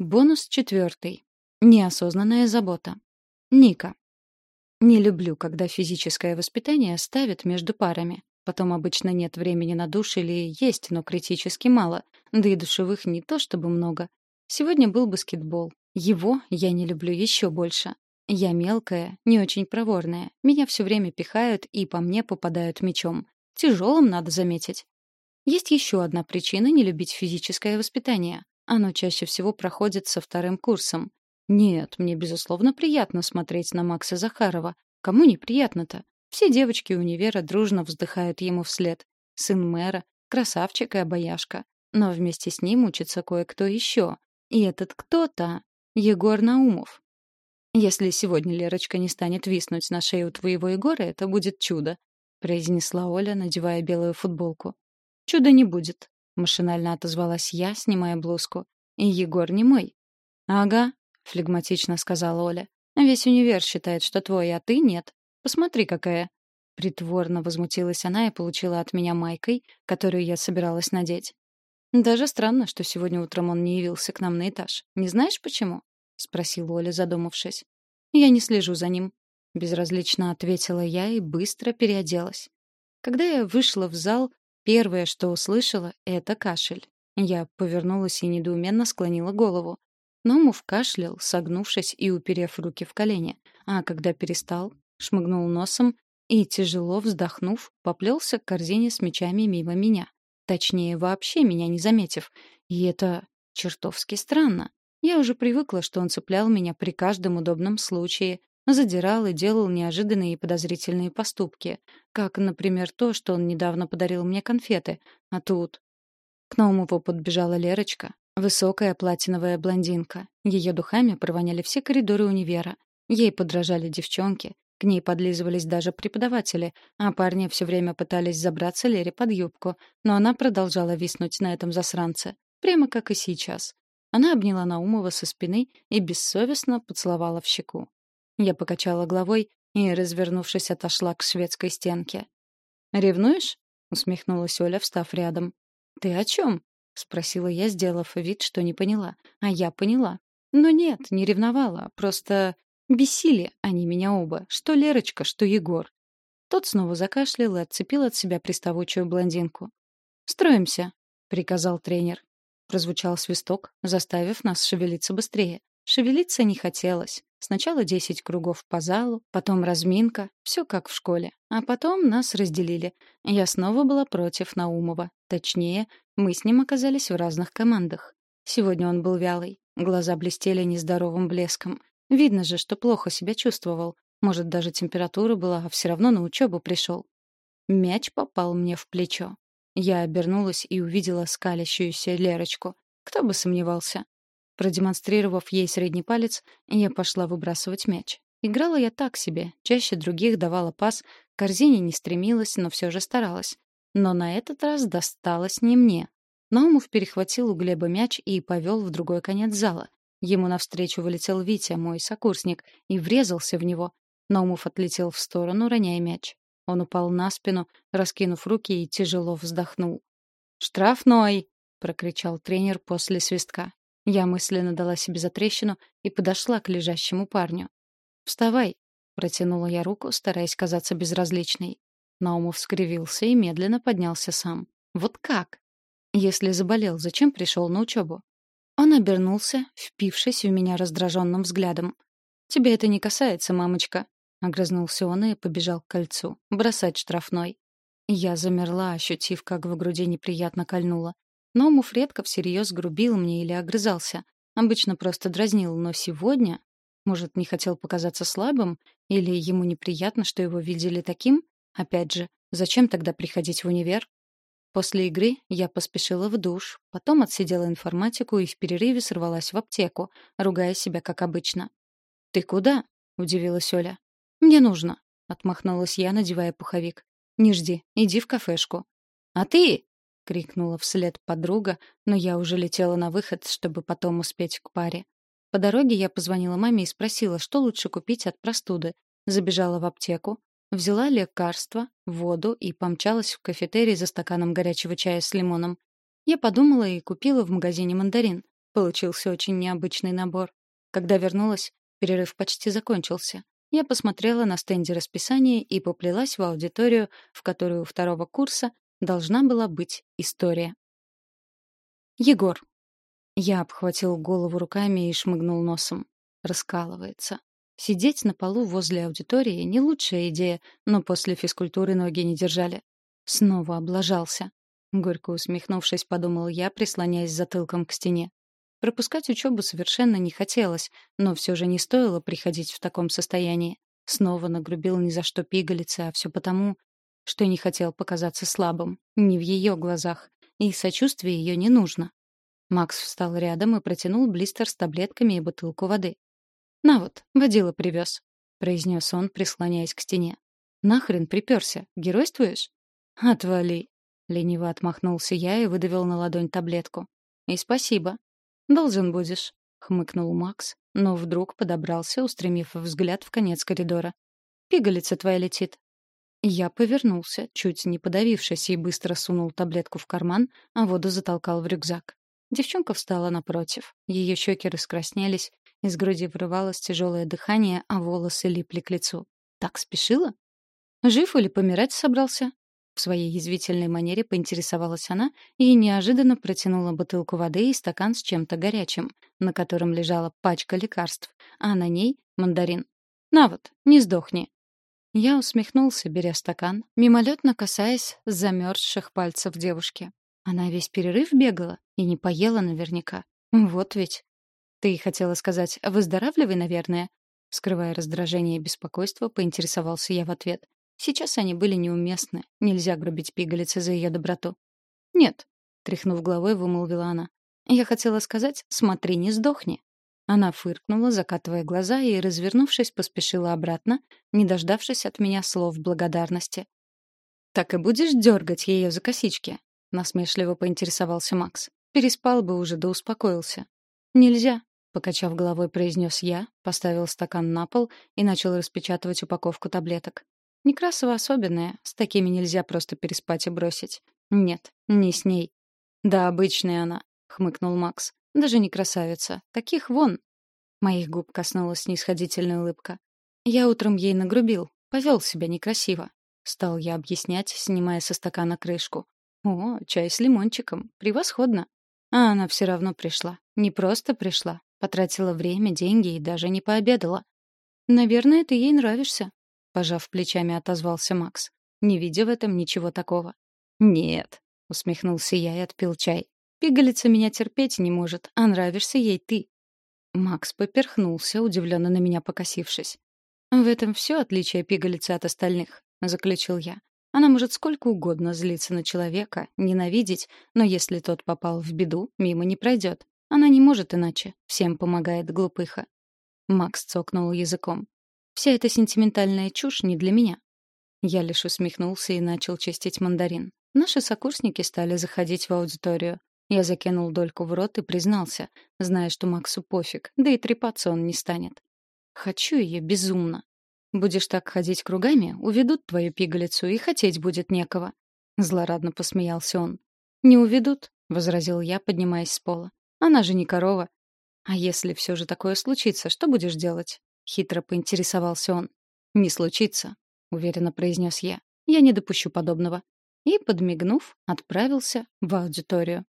Бонус четвертый. Неосознанная забота. Ника. Не люблю, когда физическое воспитание ставят между парами. Потом обычно нет времени на душ или есть, но критически мало. Да и душевых не то чтобы много. Сегодня был баскетбол. Его я не люблю еще больше. Я мелкая, не очень проворная. Меня все время пихают и по мне попадают мячом. Тяжелым, надо заметить. Есть еще одна причина не любить физическое воспитание. Оно чаще всего проходит со вторым курсом. Нет, мне, безусловно, приятно смотреть на Макса Захарова. Кому неприятно-то? Все девочки универа дружно вздыхают ему вслед. Сын мэра, красавчик и обаяшка. Но вместе с ним учится кое-кто еще. И этот кто-то — Егор Наумов. «Если сегодня Лерочка не станет виснуть на шею твоего Егора, это будет чудо», — произнесла Оля, надевая белую футболку. «Чуда не будет», — машинально отозвалась я, снимая блузку. «И Егор не мой». «Ага», — флегматично сказала Оля. «Весь универ считает, что твой, а ты нет. Посмотри, какая». Притворно возмутилась она и получила от меня майкой, которую я собиралась надеть. «Даже странно, что сегодня утром он не явился к нам на этаж. Не знаешь, почему?» — спросила Оля, задумавшись. «Я не слежу за ним», — безразлично ответила я и быстро переоделась. Когда я вышла в зал, Первое, что услышала, — это кашель. Я повернулась и недоуменно склонила голову. Номов кашлял, согнувшись и уперев руки в колени, а когда перестал, шмыгнул носом и, тяжело вздохнув, поплелся к корзине с мечами мимо меня. Точнее, вообще меня не заметив. И это чертовски странно. Я уже привыкла, что он цеплял меня при каждом удобном случае, задирал и делал неожиданные и подозрительные поступки, как, например, то, что он недавно подарил мне конфеты, а тут... К Наумову подбежала Лерочка, высокая платиновая блондинка. Ее духами провоняли все коридоры универа. Ей подражали девчонки, к ней подлизывались даже преподаватели, а парни все время пытались забраться Лере под юбку, но она продолжала виснуть на этом засранце, прямо как и сейчас. Она обняла Наумова со спины и бессовестно поцеловала в щеку. Я покачала головой и, развернувшись, отошла к шведской стенке. «Ревнуешь?» — усмехнулась Оля, встав рядом. «Ты о чем?» — спросила я, сделав вид, что не поняла. А я поняла. Но нет, не ревновала, просто бесили они меня оба, что Лерочка, что Егор. Тот снова закашлял и отцепил от себя приставучую блондинку. «Строимся», — приказал тренер. Прозвучал свисток, заставив нас шевелиться быстрее. Шевелиться не хотелось. Сначала десять кругов по залу, потом разминка, все как в школе. А потом нас разделили. Я снова была против Наумова. Точнее, мы с ним оказались в разных командах. Сегодня он был вялый, глаза блестели нездоровым блеском. Видно же, что плохо себя чувствовал. Может, даже температура была, а все равно на учебу пришел. Мяч попал мне в плечо. Я обернулась и увидела скалящуюся Лерочку. Кто бы сомневался. Продемонстрировав ей средний палец, я пошла выбрасывать мяч. Играла я так себе, чаще других давала пас, к корзине не стремилась, но все же старалась. Но на этот раз досталось не мне. Наумов перехватил у Глеба мяч и повел в другой конец зала. Ему навстречу вылетел Витя, мой сокурсник, и врезался в него. Наумов отлетел в сторону, роняя мяч. Он упал на спину, раскинув руки и тяжело вздохнул. «Штрафной!» — прокричал тренер после свистка. Я мысленно дала себе затрещину и подошла к лежащему парню. «Вставай!» — протянула я руку, стараясь казаться безразличной. Наумов скривился и медленно поднялся сам. «Вот как?» «Если заболел, зачем пришел на учебу?» Он обернулся, впившись в меня раздраженным взглядом. «Тебя это не касается, мамочка», — огрызнулся он и побежал к кольцу. «Бросать штрафной». Я замерла, ощутив, как в груди неприятно кольнуло. Но Муф редко всерьез грубил мне или огрызался. Обычно просто дразнил, но сегодня... Может, не хотел показаться слабым? Или ему неприятно, что его видели таким? Опять же, зачем тогда приходить в универ? После игры я поспешила в душ, потом отсидела информатику и в перерыве сорвалась в аптеку, ругая себя как обычно. «Ты куда?» — удивилась Оля. «Мне нужно», — отмахнулась я, надевая пуховик. «Не жди, иди в кафешку». «А ты?» — крикнула вслед подруга, но я уже летела на выход, чтобы потом успеть к паре. По дороге я позвонила маме и спросила, что лучше купить от простуды. Забежала в аптеку, взяла лекарство, воду и помчалась в кафетерий за стаканом горячего чая с лимоном. Я подумала и купила в магазине мандарин. Получился очень необычный набор. Когда вернулась, перерыв почти закончился. Я посмотрела на стенде расписание и поплелась в аудиторию, в которую у второго курса должна была быть история. Егор. Я обхватил голову руками и шмыгнул носом. Раскалывается. Сидеть на полу возле аудитории — не лучшая идея, но после физкультуры ноги не держали. Снова облажался. Горько усмехнувшись, подумал я, прислоняясь затылком к стене. Пропускать учебу совершенно не хотелось, но все же не стоило приходить в таком состоянии. Снова нагрубил ни за что пигалицы, а все потому, что не хотел показаться слабым, не в ее глазах, и сочувствие ее не нужно. Макс встал рядом и протянул блистер с таблетками и бутылку воды. «На вот, водила привез», — произнес он, прислоняясь к стене. «Нахрен приперся? Геройствуешь?» «Отвали», — лениво отмахнулся я и выдавил на ладонь таблетку. «И спасибо», «Должен будешь», — хмыкнул Макс, но вдруг подобрался, устремив взгляд в конец коридора. «Пигалица твоя летит». Я повернулся, чуть не подавившись, и быстро сунул таблетку в карман, а воду затолкал в рюкзак. Девчонка встала напротив. Ее щеки раскраснелись, из груди вырывалось тяжелое дыхание, а волосы липли к лицу. Так спешила? Жив или помирать собрался? В своей язвительной манере поинтересовалась она и неожиданно протянула бутылку воды и стакан с чем-то горячим, на котором лежала пачка лекарств, а на ней — мандарин. «На вот, не сдохни». Я усмехнулся, беря стакан, мимолетно касаясь замерзших пальцев девушки. Она весь перерыв бегала и не поела наверняка. Вот ведь. Ты хотела сказать «выздоравливай, наверное», Скрывая раздражение и беспокойство, поинтересовался я в ответ. Сейчас они были неуместны. Нельзя гробить пигалицы за ее доброту. «Нет», — тряхнув головой, вымолвила она. «Я хотела сказать, смотри, не сдохни». Она фыркнула, закатывая глаза, и, развернувшись, поспешила обратно, не дождавшись от меня слов благодарности. «Так и будешь дергать ее за косички?» — насмешливо поинтересовался Макс. «Переспал бы уже, да успокоился». «Нельзя», — покачав головой, произнес я, поставил стакан на пол и начал распечатывать упаковку таблеток. Некрасова особенная, с такими нельзя просто переспать и бросить. Нет, не с ней. Да, обычная она, хмыкнул Макс. Даже не красавица. Таких вон. Моих губ коснулась снисходительная улыбка. Я утром ей нагрубил, повел себя некрасиво. Стал я объяснять, снимая со стакана крышку. О, чай с лимончиком. Превосходно. А она все равно пришла. Не просто пришла. Потратила время, деньги и даже не пообедала. Наверное, ты ей нравишься, — пожав плечами, отозвался Макс, не видя в этом ничего такого. «Нет», — усмехнулся я и отпил чай. «Пигалица меня терпеть не может, а нравишься ей ты». Макс поперхнулся, удивленно на меня покосившись. «В этом все отличие пигалицы от остальных», — заключил я. «Она может сколько угодно злиться на человека, ненавидеть, но если тот попал в беду, мимо не пройдет. Она не может иначе. Всем помогает глупыха». Макс цокнул языком. Вся эта сентиментальная чушь не для меня. Я лишь усмехнулся и начал чистить мандарин. Наши сокурсники стали заходить в аудиторию. Я закинул дольку в рот и признался, зная, что Максу пофиг, да и трепаться он не станет. Хочу ее безумно. Будешь так ходить кругами, уведут твою пигалицу, и хотеть будет некого. Злорадно посмеялся он. «Не уведут», — возразил я, поднимаясь с пола. «Она же не корова. А если все же такое случится, что будешь делать? хитро поинтересовался он. «Не случится», — уверенно произнес я. «Я не допущу подобного». И, подмигнув, отправился в аудиторию.